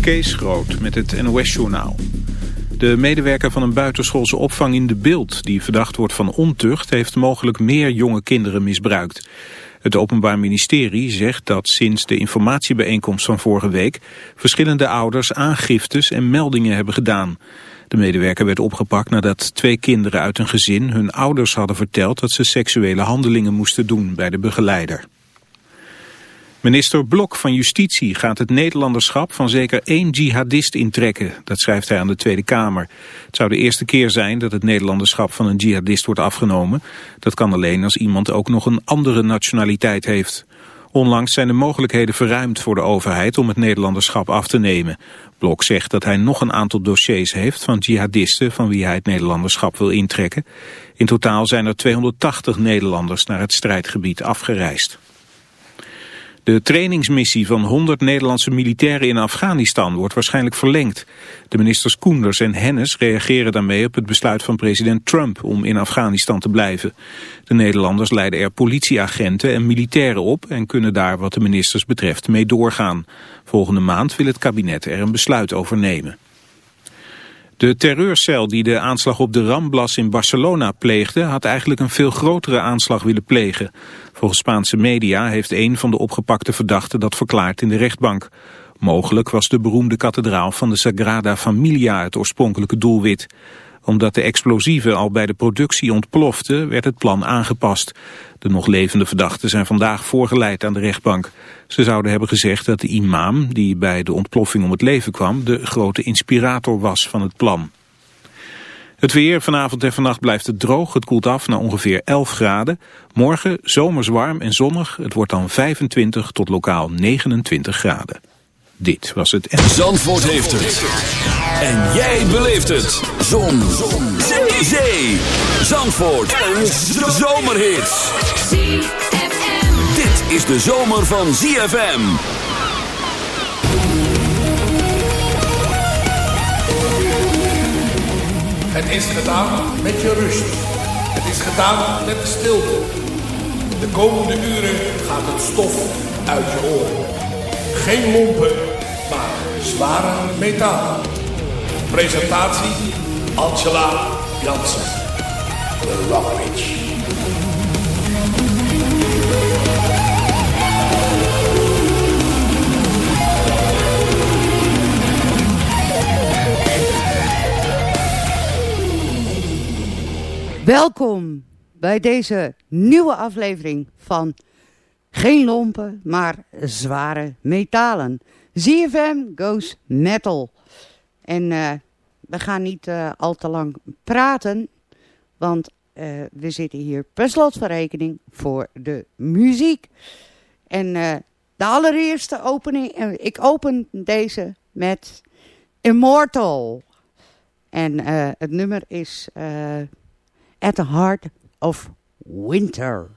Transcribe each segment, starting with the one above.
Kees Groot met het NOS-journaal. De medewerker van een buitenschoolse opvang in De Beeld... die verdacht wordt van ontucht... heeft mogelijk meer jonge kinderen misbruikt. Het Openbaar Ministerie zegt dat sinds de informatiebijeenkomst van vorige week... verschillende ouders aangiftes en meldingen hebben gedaan. De medewerker werd opgepakt nadat twee kinderen uit een gezin... hun ouders hadden verteld dat ze seksuele handelingen moesten doen bij de begeleider. Minister Blok van Justitie gaat het Nederlanderschap van zeker één jihadist intrekken. Dat schrijft hij aan de Tweede Kamer. Het zou de eerste keer zijn dat het Nederlanderschap van een jihadist wordt afgenomen. Dat kan alleen als iemand ook nog een andere nationaliteit heeft. Onlangs zijn de mogelijkheden verruimd voor de overheid om het Nederlanderschap af te nemen. Blok zegt dat hij nog een aantal dossiers heeft van jihadisten van wie hij het Nederlanderschap wil intrekken. In totaal zijn er 280 Nederlanders naar het strijdgebied afgereisd. De trainingsmissie van 100 Nederlandse militairen in Afghanistan wordt waarschijnlijk verlengd. De ministers Koenders en Hennis reageren daarmee op het besluit van president Trump om in Afghanistan te blijven. De Nederlanders leiden er politieagenten en militairen op en kunnen daar wat de ministers betreft mee doorgaan. Volgende maand wil het kabinet er een besluit over nemen. De terreurcel die de aanslag op de Ramblas in Barcelona pleegde... had eigenlijk een veel grotere aanslag willen plegen. Volgens Spaanse media heeft een van de opgepakte verdachten dat verklaard in de rechtbank. Mogelijk was de beroemde kathedraal van de Sagrada Familia het oorspronkelijke doelwit omdat de explosieven al bij de productie ontploften, werd het plan aangepast. De nog levende verdachten zijn vandaag voorgeleid aan de rechtbank. Ze zouden hebben gezegd dat de imam, die bij de ontploffing om het leven kwam, de grote inspirator was van het plan. Het weer vanavond en vannacht blijft het droog. Het koelt af naar ongeveer 11 graden. Morgen zomers warm en zonnig. Het wordt dan 25 tot lokaal 29 graden. Dit was het... Zandvoort heeft het. En jij beleeft het. Zon. Zon. Zee. Zee. Zandvoort. Een zomerhit. Dit is de zomer van ZFM. Het is gedaan met je rust. Het is gedaan met stilte. De komende uren gaat het stof uit je oren. Geen lompen maar zware metaal. Presentatie Angela Jansen. Rock Welkom bij deze nieuwe aflevering van Geen lompen, maar zware metalen. ZFM Goes Metal. En uh, we gaan niet uh, al te lang praten, want uh, we zitten hier per slot van rekening voor de muziek. En de allereerste opening, ik open deze met Immortal. En het nummer is At the Heart of Winter.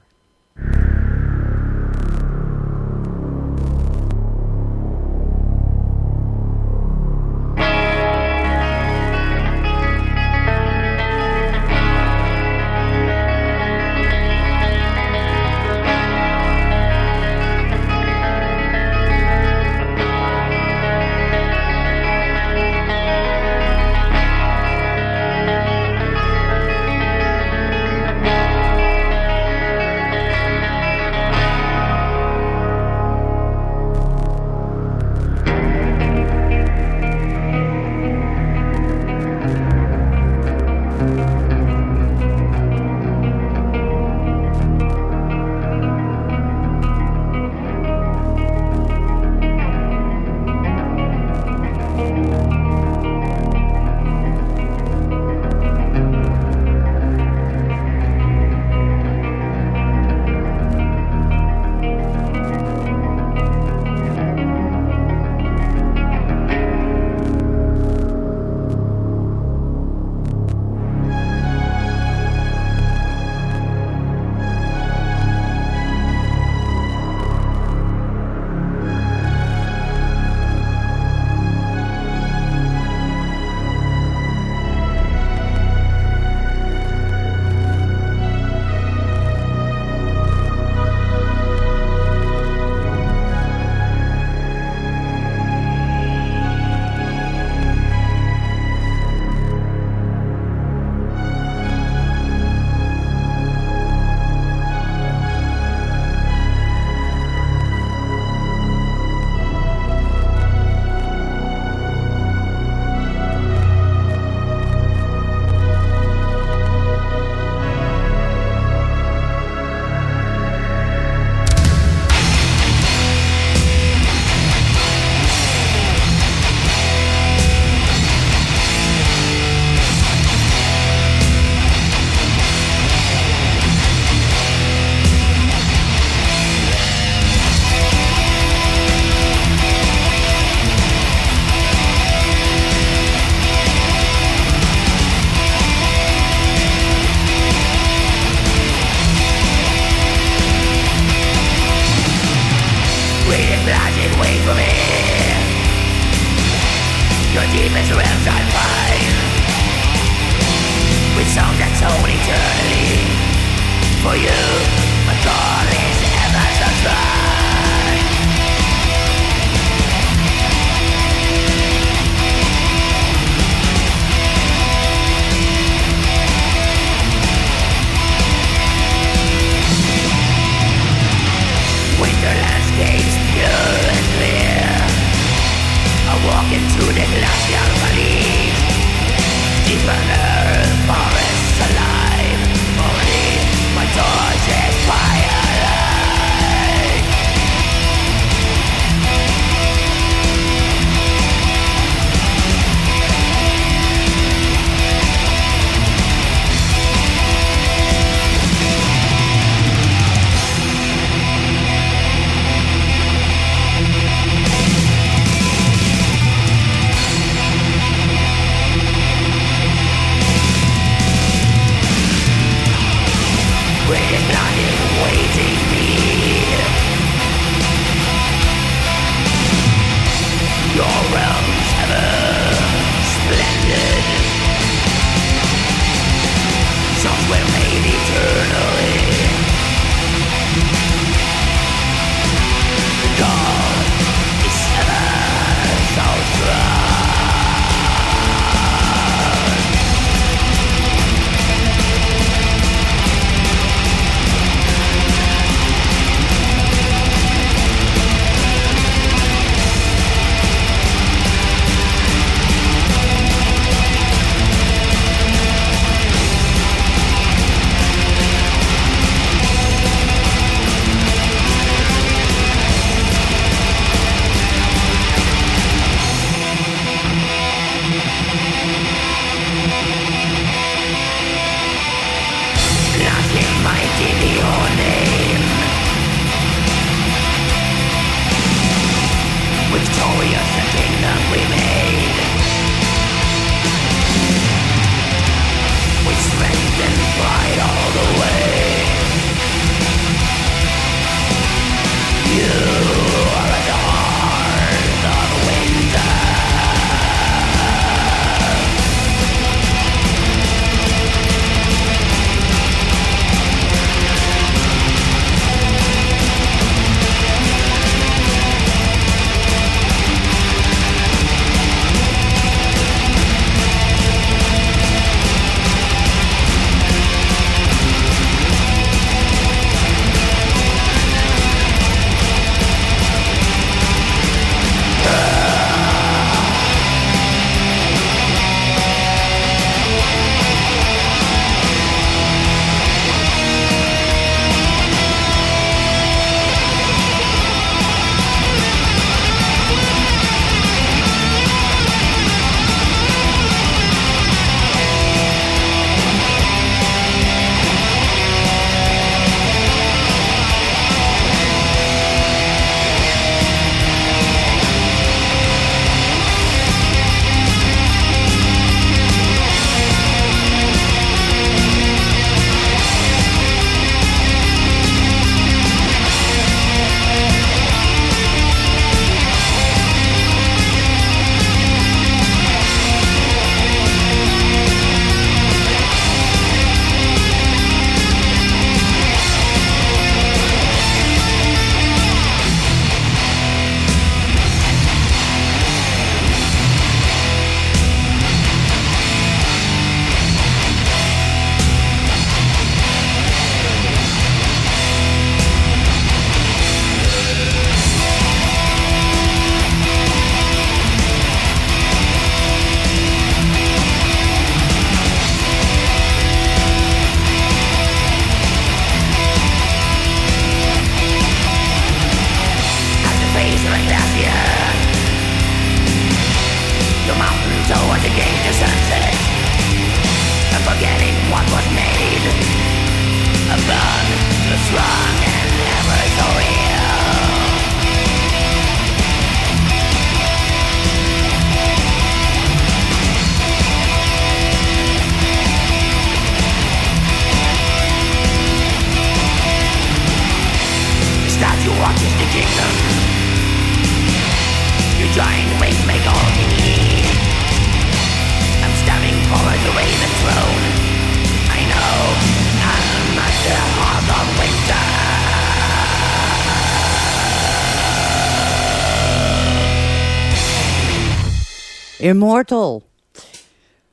Immortal.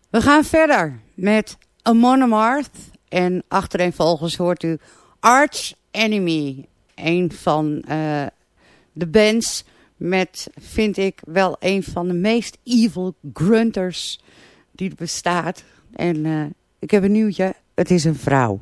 We gaan verder met Amon Amarth. En achtereenvolgens hoort u Arch Enemy. Een van uh, de bands met, vind ik, wel een van de meest evil grunters die er bestaat. En uh, ik heb een nieuwtje. Het is een vrouw.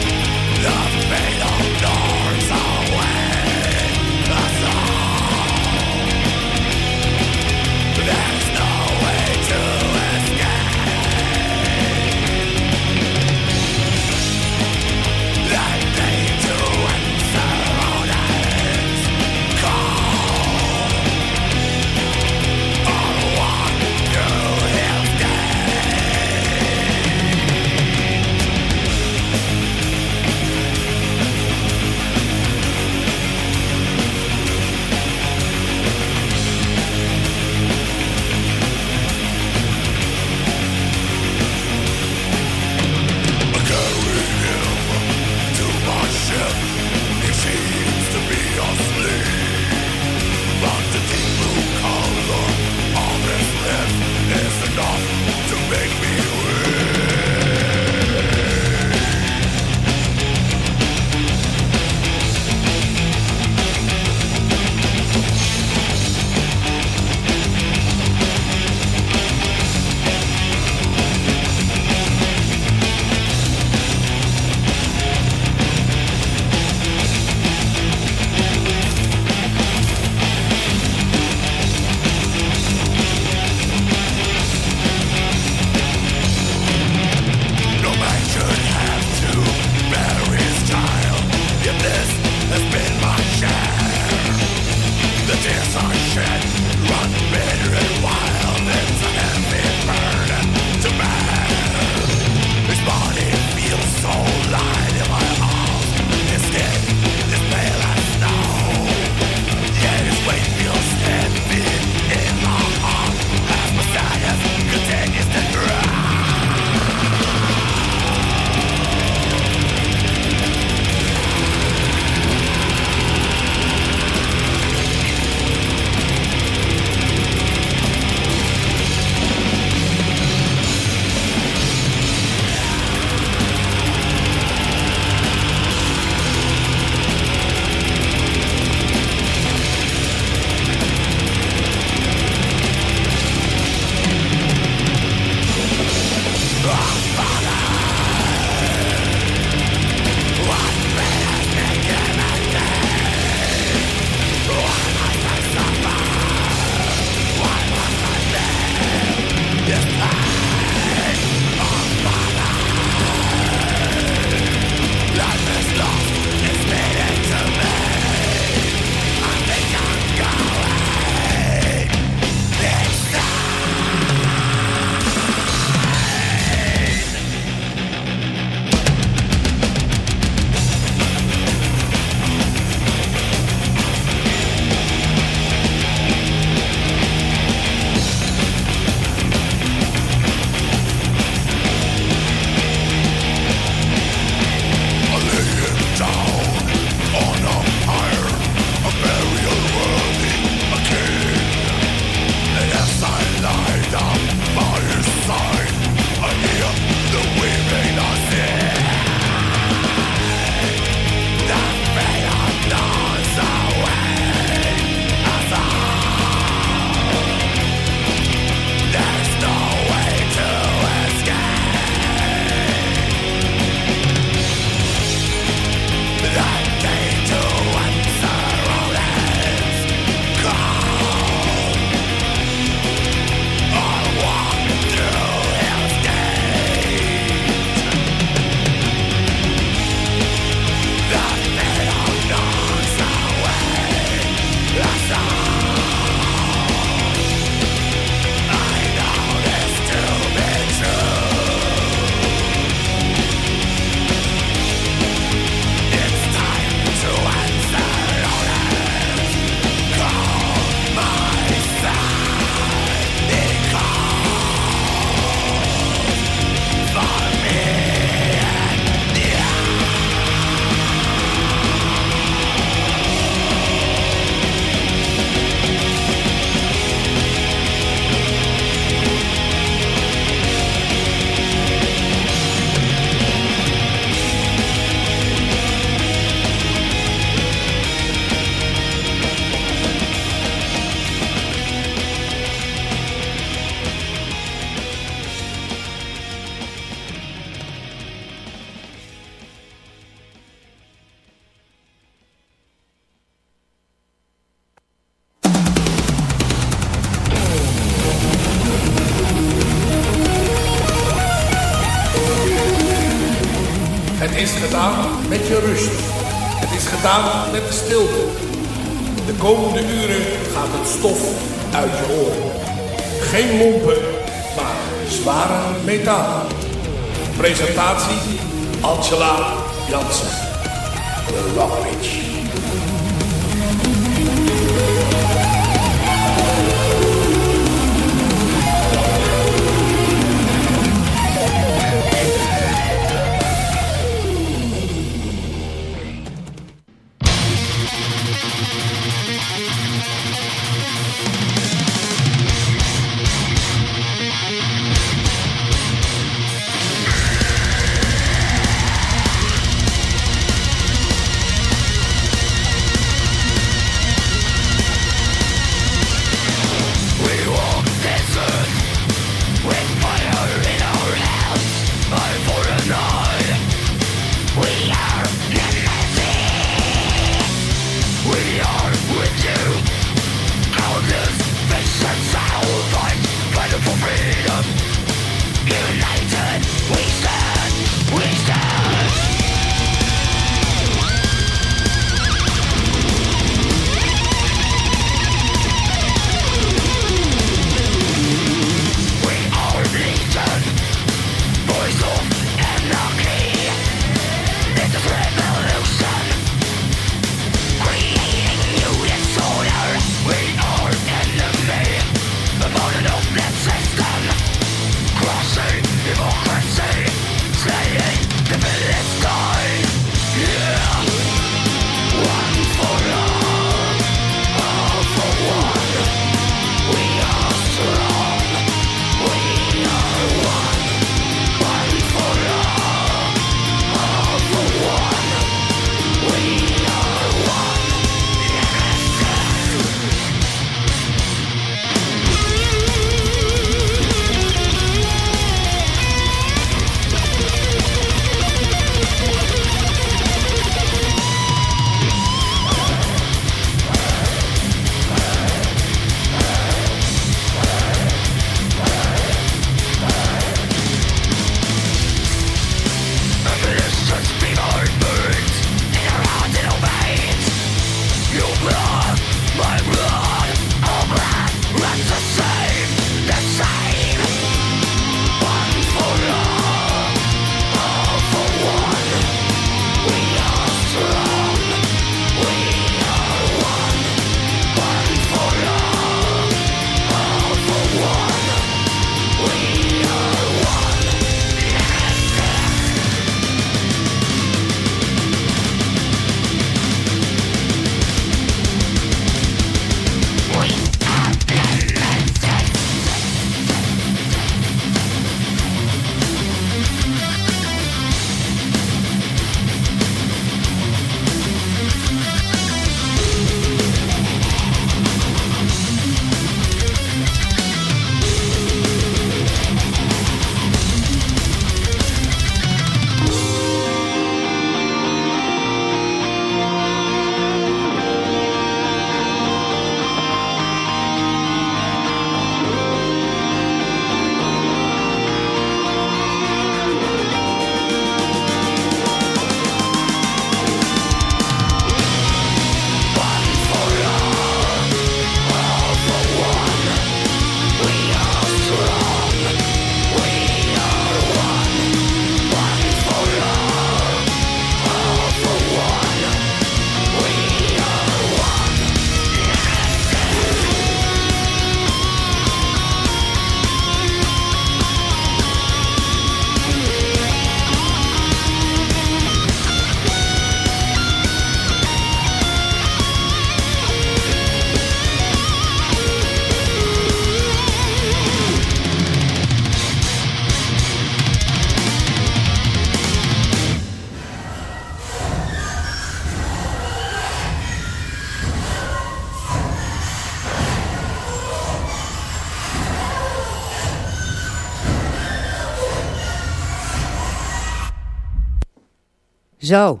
Zo,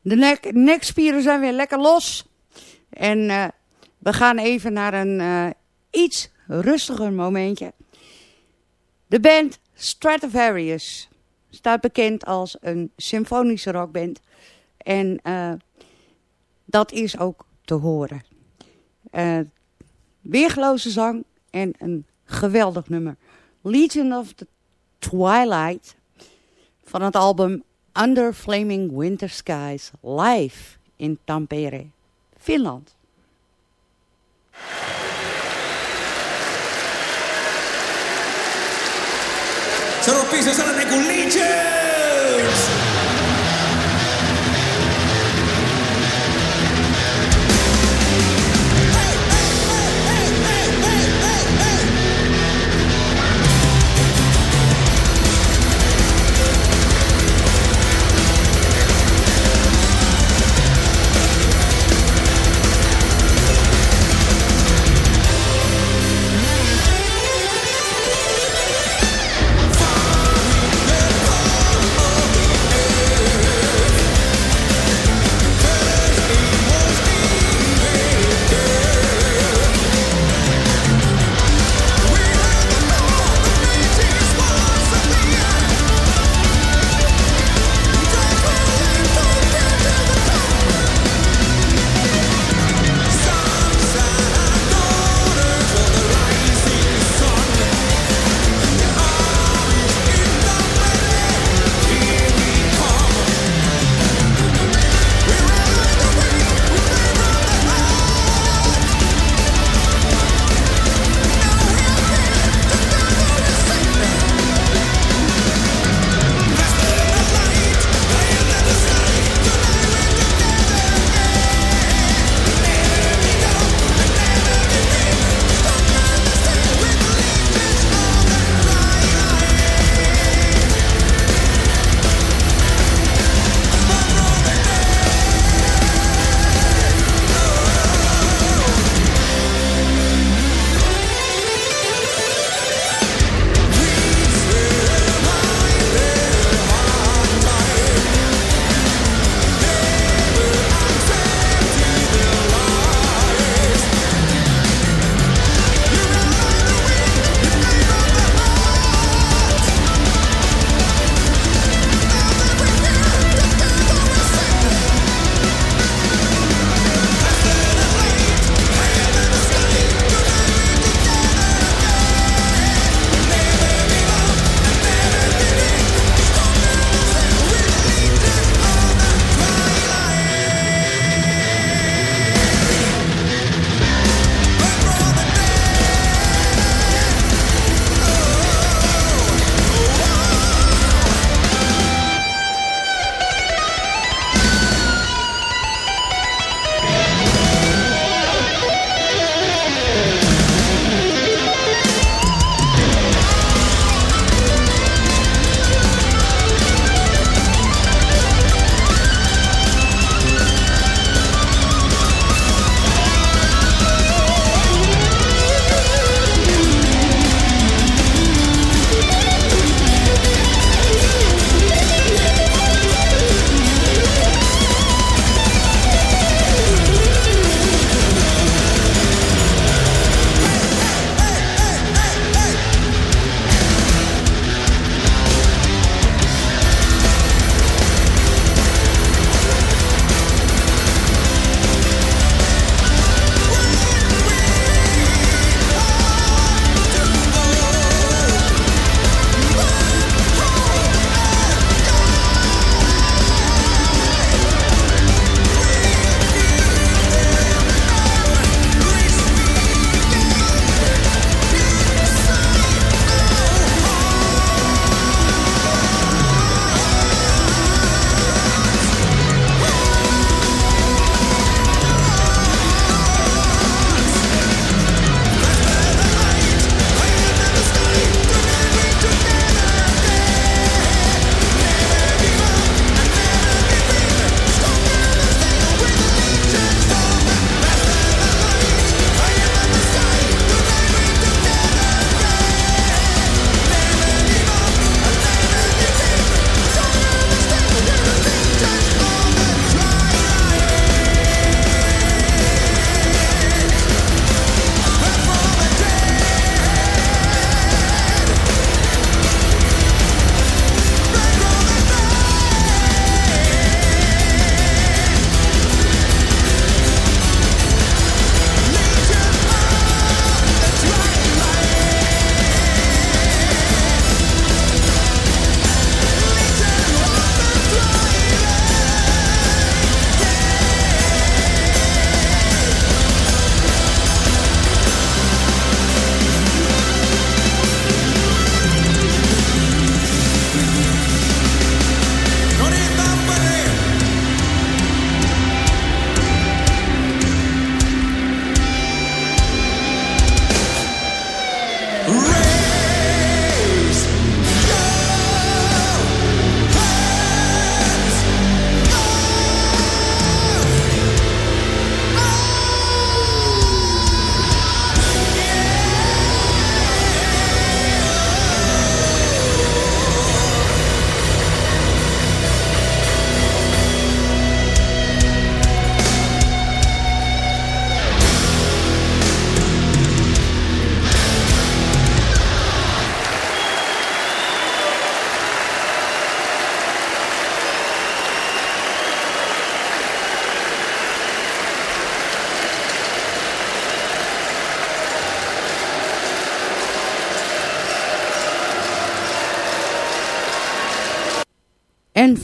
de nek, nekspieren zijn weer lekker los. En uh, we gaan even naar een uh, iets rustiger momentje. De band Stradivarius. staat bekend als een symfonische rockband. En uh, dat is ook te horen. Weergeloze zang en een geweldig nummer. Legion of the Twilight van het album Under Flaming Winter Skies live in Tampere, Finland. Sono Pisa, sono Legions!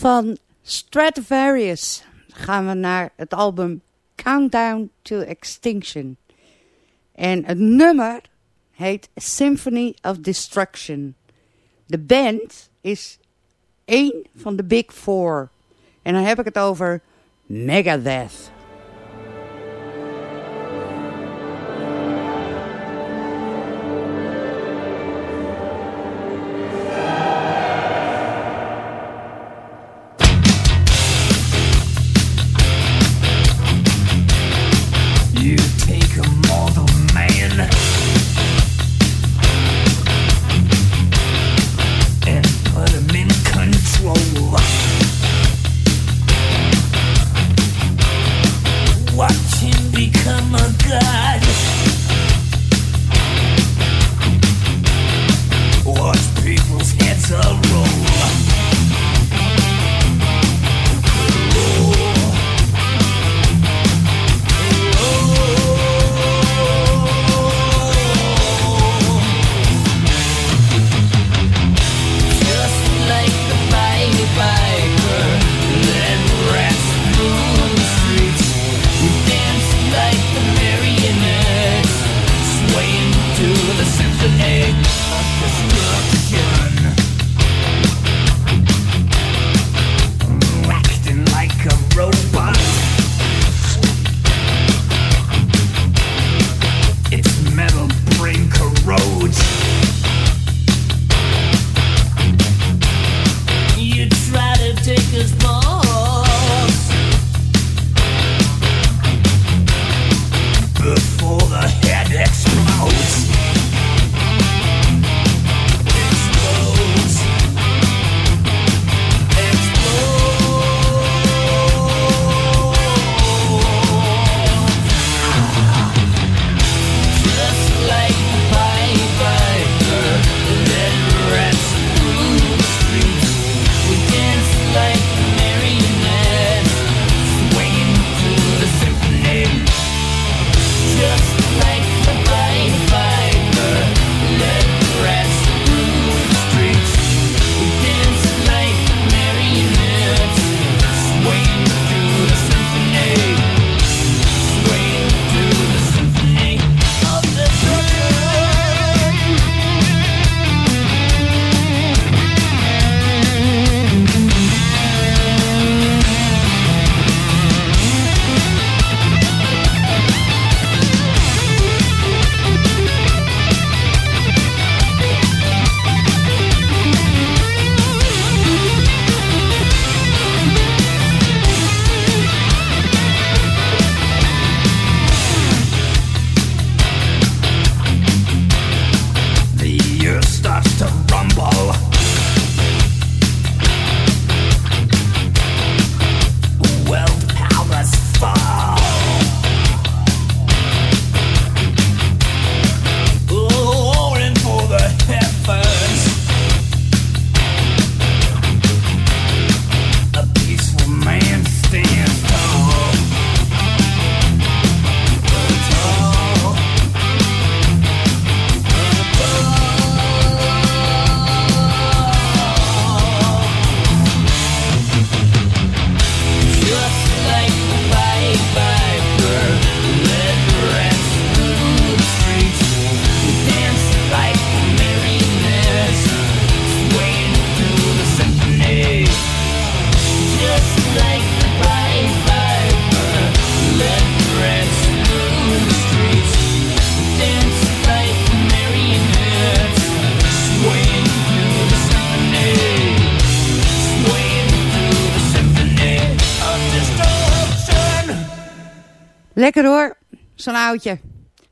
Van Stratovarius gaan we naar het album Countdown to Extinction. En het nummer heet Symphony of Destruction. De band is één van de Big Four. En dan heb ik het over Megadeth.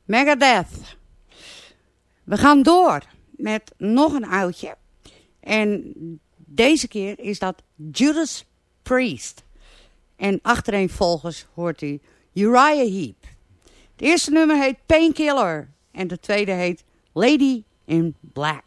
Megadeth. We gaan door met nog een oudje. En deze keer is dat Judas Priest. En achtereenvolgens hoort u Uriah Heep. Het eerste nummer heet Painkiller. En de tweede heet Lady in Black.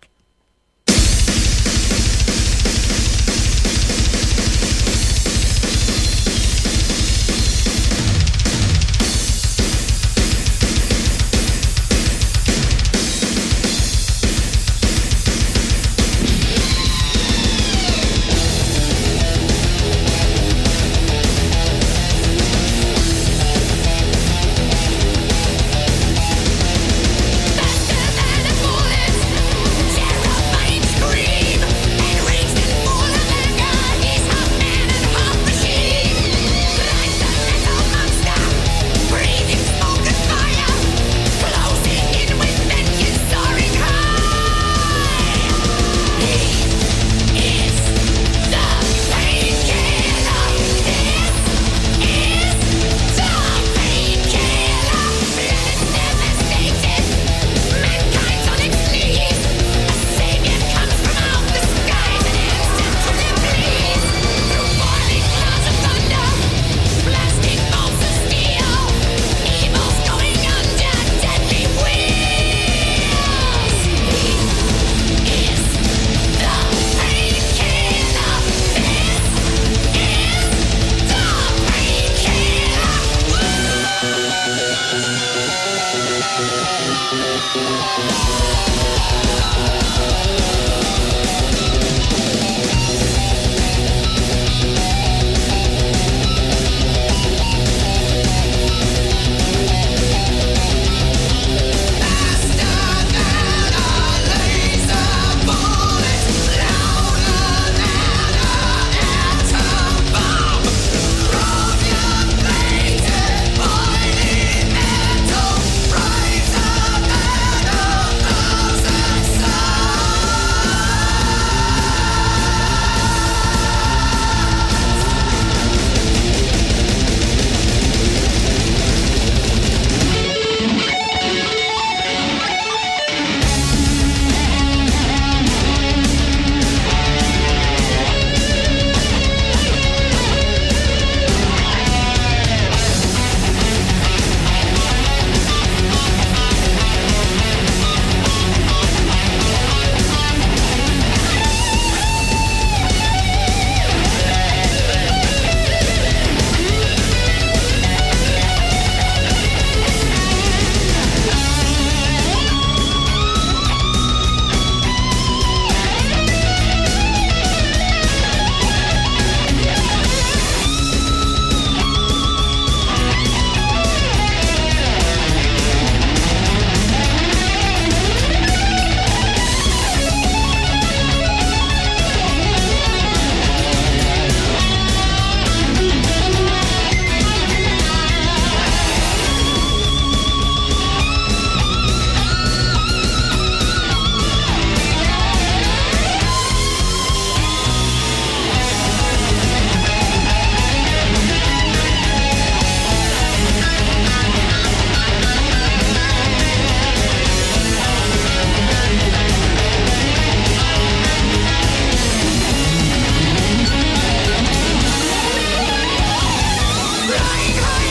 Flying high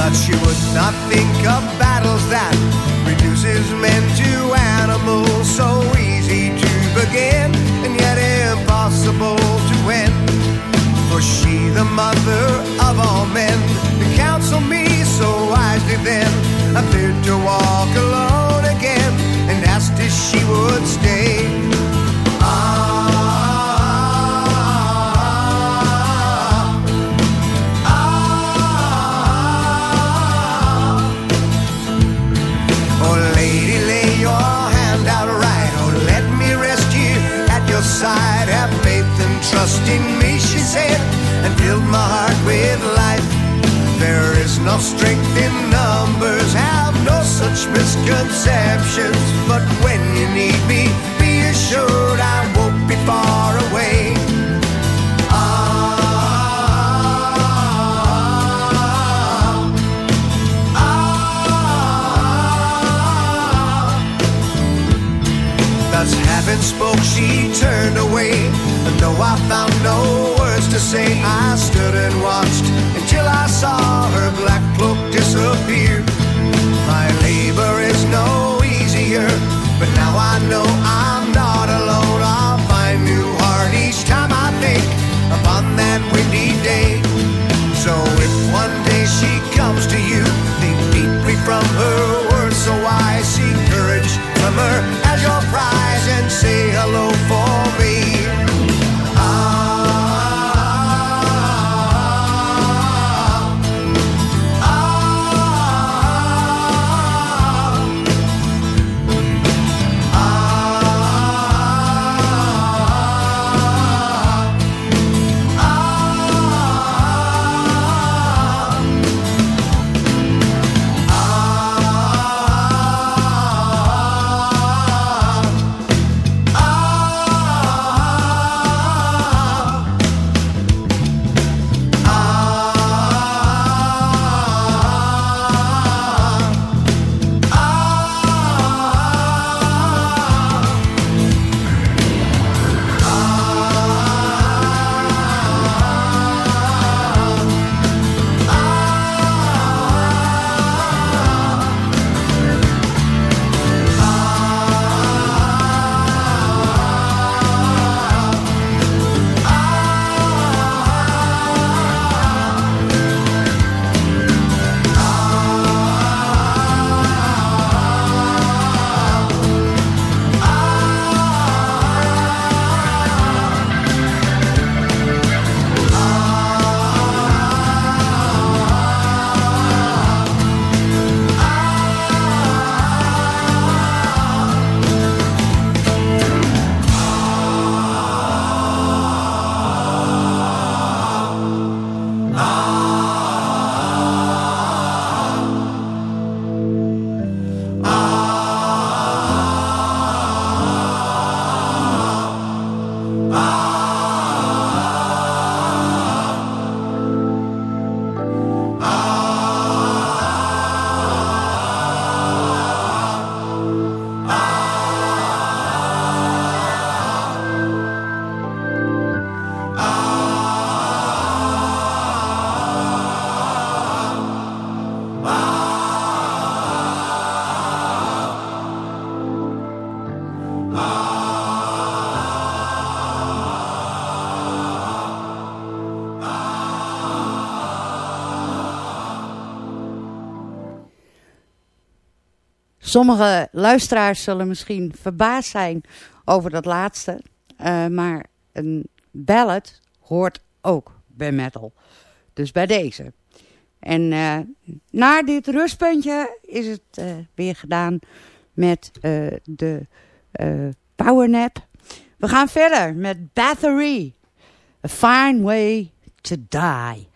But she would not think of battles that reduces men to animals. So easy to begin and yet impossible to win. For she, the mother of all men, to counsel me so wisely then, appeared to walk alone again and asked if she would stay. No strength in numbers, have no such misconceptions. But when you need me, be assured I won't be far away. Having spoke, she turned away. And though I found no words to say, I stood and watched saw her black cloak disappear. My labor is no easier, but now I know I'm not alone. I'll find new heart each time I think upon that windy day. So if one day she comes to you, think deeply from her words, so I seek courage from her Sommige luisteraars zullen misschien verbaasd zijn over dat laatste. Uh, maar een ballad hoort ook bij metal. Dus bij deze. En uh, na dit rustpuntje is het uh, weer gedaan met de powernap. We gaan verder met Battery. A fine way to die.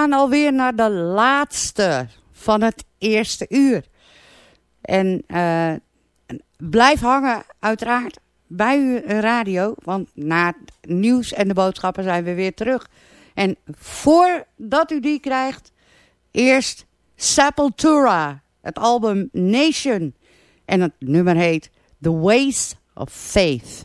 Gaan alweer naar de laatste van het eerste uur. En uh, blijf hangen uiteraard bij uw radio. Want na het nieuws en de boodschappen zijn we weer terug. En voordat u die krijgt, eerst Sepultura. Het album Nation. En het nummer heet The Ways of Faith.